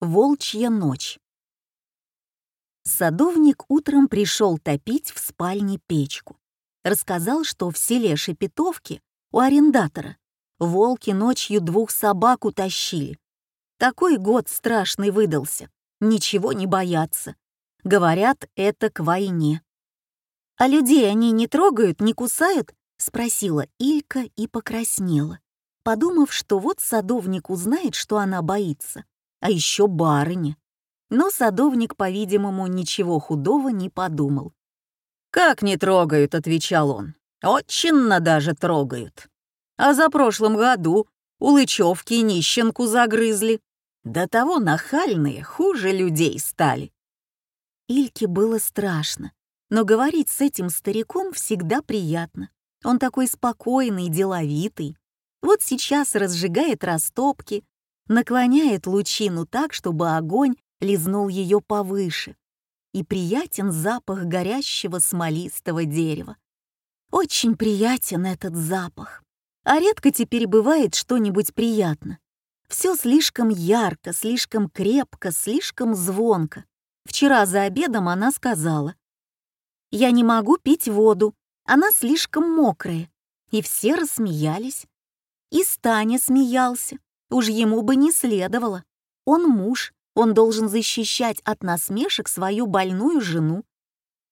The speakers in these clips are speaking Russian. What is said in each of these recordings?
Волчья ночь. Садовник утром пришел топить в спальне печку. Рассказал, что в селе Шепетовки у арендатора волки ночью двух собак утащили. Такой год страшный выдался, ничего не боятся. Говорят, это к войне. «А людей они не трогают, не кусают?» — спросила Илька и покраснела, подумав, что вот садовник узнает, что она боится а еще барыня. Но садовник, по-видимому, ничего худого не подумал. «Как не трогают?» — отвечал он. «Очень даже трогают. А за прошлым году у Лычевки нищенку загрызли. До того нахальные, хуже людей стали». Ильке было страшно, но говорить с этим стариком всегда приятно. Он такой спокойный, деловитый. Вот сейчас разжигает растопки, наклоняет лучину так, чтобы огонь лизнул ее повыше, и приятен запах горящего смолистого дерева. Очень приятен этот запах. А редко теперь бывает что-нибудь приятно. Все слишком ярко, слишком крепко, слишком звонко. Вчера за обедом она сказала, «Я не могу пить воду, она слишком мокрая». И все рассмеялись. И Станя смеялся. Уж ему бы не следовало. Он муж, он должен защищать от насмешек свою больную жену.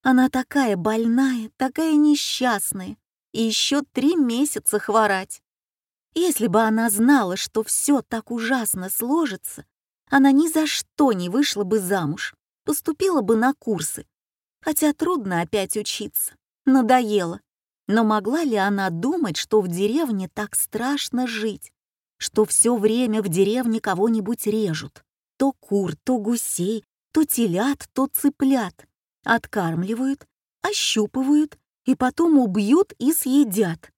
Она такая больная, такая несчастная, и еще три месяца хворать. Если бы она знала, что все так ужасно сложится, она ни за что не вышла бы замуж, поступила бы на курсы. Хотя трудно опять учиться, надоело. Но могла ли она думать, что в деревне так страшно жить? Что все время в деревне кого-нибудь режут. То кур, то гусей, то телят, то цыплят. Откармливают, ощупывают и потом убьют и съедят.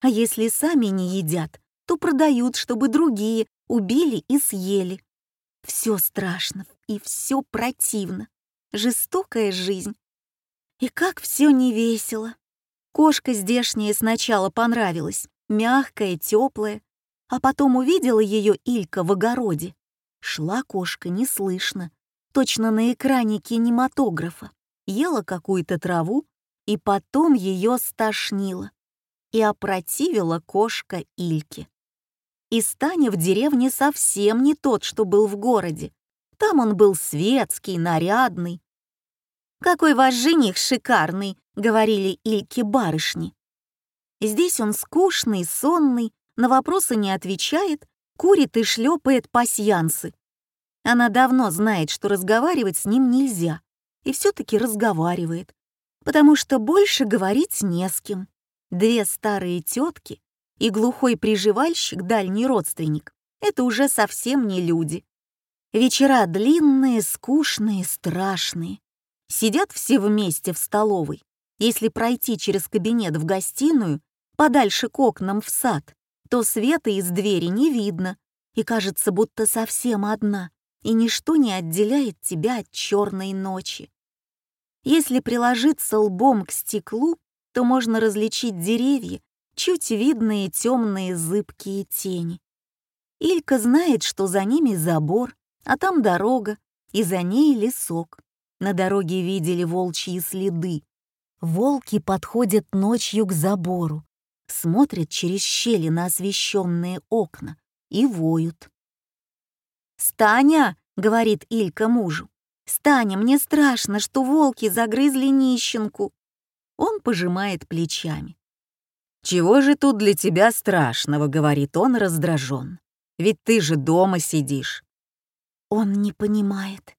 А если сами не едят, то продают, чтобы другие убили и съели. Все страшно и все противно. Жестокая жизнь. И как все невесело. Кошка здешняя сначала понравилась, мягкая, теплая, а потом увидела ее Илька в огороде. Шла кошка неслышно, точно на экране кинематографа, ела какую-то траву, и потом ее стошнило. И опротивила кошка Ильке. И Станя в деревне совсем не тот, что был в городе. Там он был светский, нарядный. «Какой ваш жених шикарный!» — говорили Ильке барышни. Здесь он скучный, сонный, на вопросы не отвечает, курит и шлепает пасьянсы. Она давно знает, что разговаривать с ним нельзя, и все-таки разговаривает, потому что больше говорить не с кем. Две старые тетки и глухой приживальщик, дальний родственник, это уже совсем не люди. Вечера длинные, скучные, страшные. Сидят все вместе в столовой. Если пройти через кабинет в гостиную, подальше к окнам в сад, то света из двери не видно, и кажется, будто совсем одна, и ничто не отделяет тебя от черной ночи. Если приложиться лбом к стеклу, то можно различить деревья, чуть видные темные зыбкие тени. Илька знает, что за ними забор, а там дорога, и за ней лесок. На дороге видели волчьи следы. Волки подходят ночью к забору, смотрят через щели на освещенные окна и воют. «Станя!» — говорит Илька мужу. «Станя, мне страшно, что волки загрызли нищенку». Он пожимает плечами. «Чего же тут для тебя страшного?» — говорит он раздражен. «Ведь ты же дома сидишь». Он не понимает.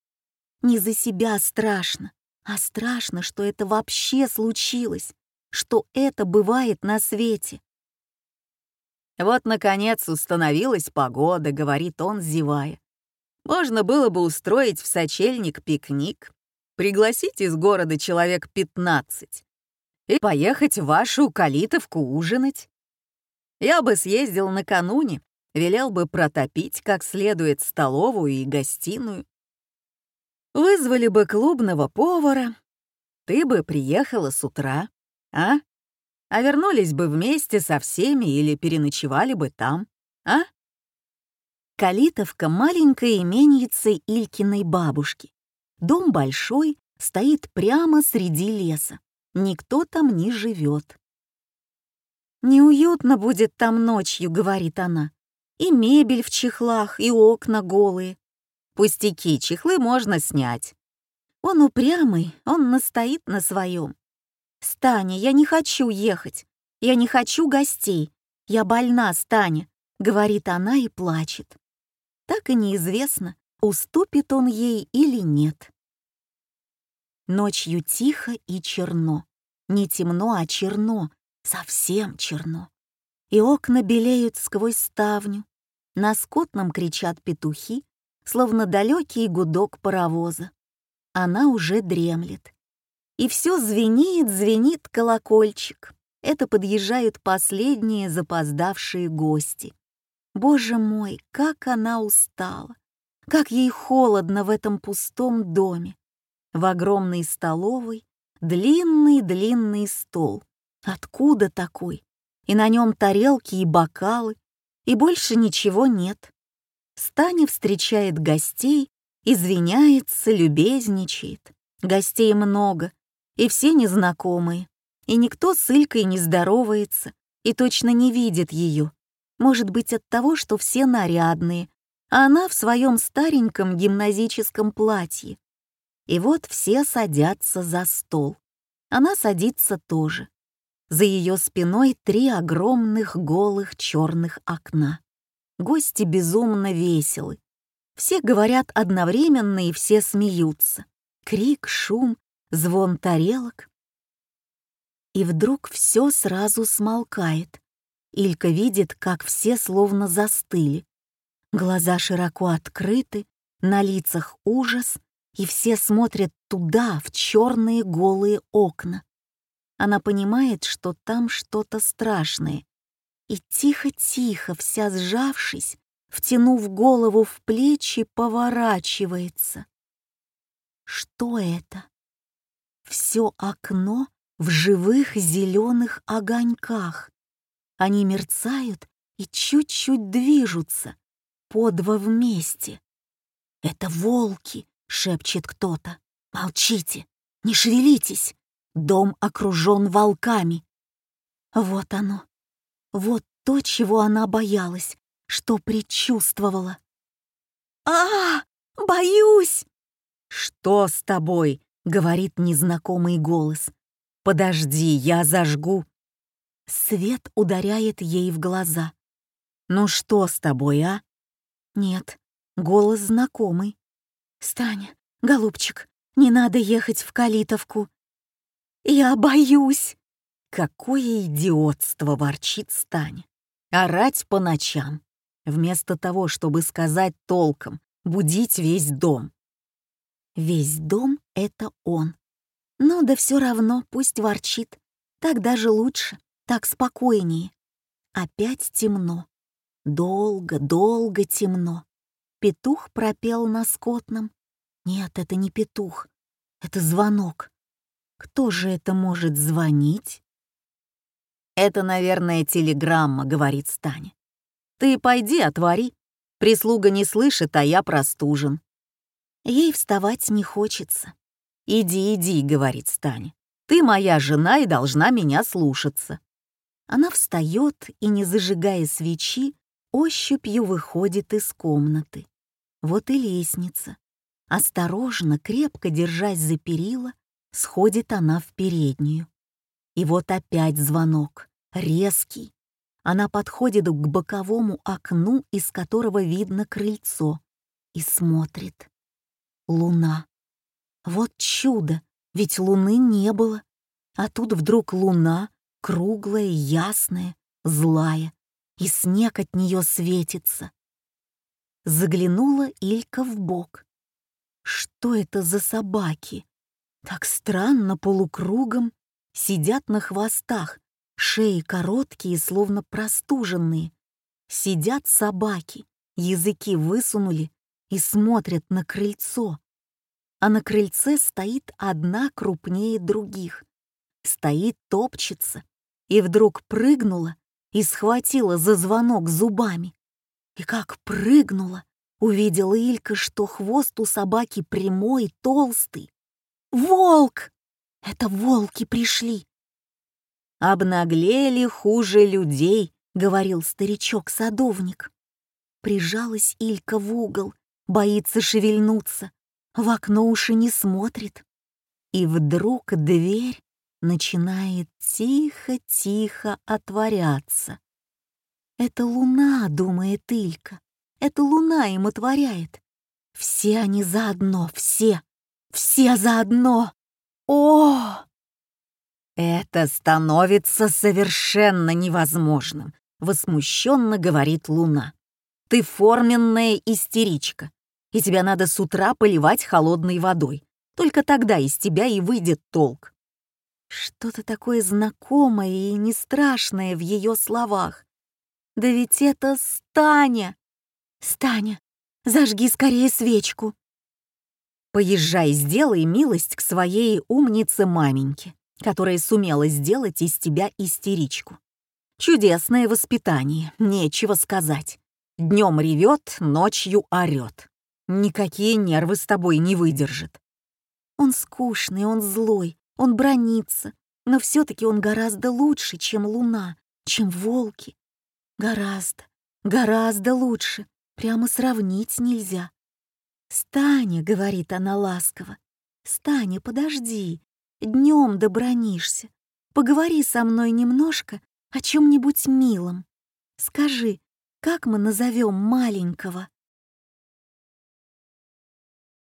Не за себя страшно, а страшно, что это вообще случилось что это бывает на свете. «Вот, наконец, установилась погода», — говорит он, зевая. «Можно было бы устроить в сочельник пикник, пригласить из города человек 15 и поехать в вашу калитовку ужинать. Я бы съездил накануне, велел бы протопить как следует столовую и гостиную. Вызвали бы клубного повара, ты бы приехала с утра, а? А вернулись бы вместе со всеми или переночевали бы там, а? Калитовка — маленькая именица Илькиной бабушки. Дом большой, стоит прямо среди леса. Никто там не живет. «Неуютно будет там ночью», — говорит она. «И мебель в чехлах, и окна голые. Пустяки, чехлы можно снять». Он упрямый, он настоит на своем. «Станя, я не хочу ехать. Я не хочу гостей. Я больна, Станя», — говорит она и плачет. Так и неизвестно, уступит он ей или нет. Ночью тихо и черно. Не темно, а черно, совсем черно. И окна белеют сквозь ставню. На скотном кричат петухи, словно далекий гудок паровоза. Она уже дремлет. И все звенит, звенит колокольчик. Это подъезжают последние запоздавшие гости. Боже мой, как она устала! Как ей холодно в этом пустом доме. В огромной столовой длинный-длинный стол. Откуда такой? И на нем тарелки и бокалы, и больше ничего нет. Стани встречает гостей, извиняется, любезничает. Гостей много, и все незнакомые, и никто с Илькой не здоровается и точно не видит ее. Может быть, от того, что все нарядные, а она в своем стареньком гимназическом платье. И вот все садятся за стол. Она садится тоже. За ее спиной три огромных голых черных окна. Гости безумно веселы. Все говорят одновременно и все смеются. Крик, шум, звон тарелок. И вдруг все сразу смолкает. Илька видит, как все словно застыли. Глаза широко открыты, на лицах ужас, и все смотрят туда, в черные голые окна. Она понимает, что там что-то страшное, и тихо-тихо, вся сжавшись, втянув голову в плечи, поворачивается. Что это? Все окно в живых зеленых огоньках. Они мерцают и чуть-чуть движутся, по два вместе. «Это волки!» — шепчет кто-то. «Молчите! Не шевелитесь! Дом окружен волками!» Вот оно. Вот то, чего она боялась, что предчувствовала. а, -а Боюсь!» «Что с тобой?» — говорит незнакомый голос. «Подожди, я зажгу». Свет ударяет ей в глаза. «Ну что с тобой, а?» «Нет, голос знакомый. Стань, голубчик, не надо ехать в Калитовку. Я боюсь!» Какое идиотство ворчит Стань. Орать по ночам, вместо того, чтобы сказать толком, будить весь дом. Весь дом — это он. Но да все равно пусть ворчит. Так даже лучше, так спокойнее. Опять темно. Долго, долго темно. Петух пропел на скотном. Нет, это не петух. Это звонок. Кто же это может звонить? «Это, наверное, телеграмма», — говорит Станя. «Ты пойди, отвори. Прислуга не слышит, а я простужен». Ей вставать не хочется. «Иди, иди», — говорит Станя. «Ты моя жена и должна меня слушаться». Она встает и, не зажигая свечи, ощупью выходит из комнаты. Вот и лестница. Осторожно, крепко держась за перила, сходит она в переднюю. И вот опять звонок, резкий. Она подходит к боковому окну, из которого видно крыльцо, и смотрит. Луна. Вот чудо, ведь луны не было. А тут вдруг луна, круглая, ясная, злая, и снег от нее светится. Заглянула Илька в бок. Что это за собаки? Так странно полукругом сидят на хвостах, шеи короткие, словно простуженные. Сидят собаки, языки высунули и смотрят на крыльцо. А на крыльце стоит одна крупнее других. Стоит, топчется, и вдруг прыгнула и схватила за звонок зубами. И как прыгнула, увидела Илька, что хвост у собаки прямой, толстый. «Волк! Это волки пришли!» «Обнаглели хуже людей», — говорил старичок-садовник. Прижалась Илька в угол, боится шевельнуться, в окно уши не смотрит. И вдруг дверь начинает тихо-тихо отворяться. «Это луна», — думает Илька, — «это луна им отворяет. Все они заодно, все, все заодно. О!» «Это становится совершенно невозможным», — возмущенно говорит Луна. «Ты форменная истеричка, и тебя надо с утра поливать холодной водой. Только тогда из тебя и выйдет толк». Что-то такое знакомое и не страшное в ее словах. Да ведь это Станя! Станя, зажги скорее свечку. Поезжай, сделай милость к своей умнице-маменьке, которая сумела сделать из тебя истеричку. Чудесное воспитание, нечего сказать. Днем ревет, ночью орет. Никакие нервы с тобой не выдержат. Он скучный, он злой, он бронится, но все-таки он гораздо лучше, чем луна, чем волки. Гораздо, гораздо лучше, прямо сравнить нельзя. «Станя», — говорит она ласково, — «Станя, подожди, днем добронишься. Поговори со мной немножко о чем-нибудь милом. Скажи, как мы назовем маленького?»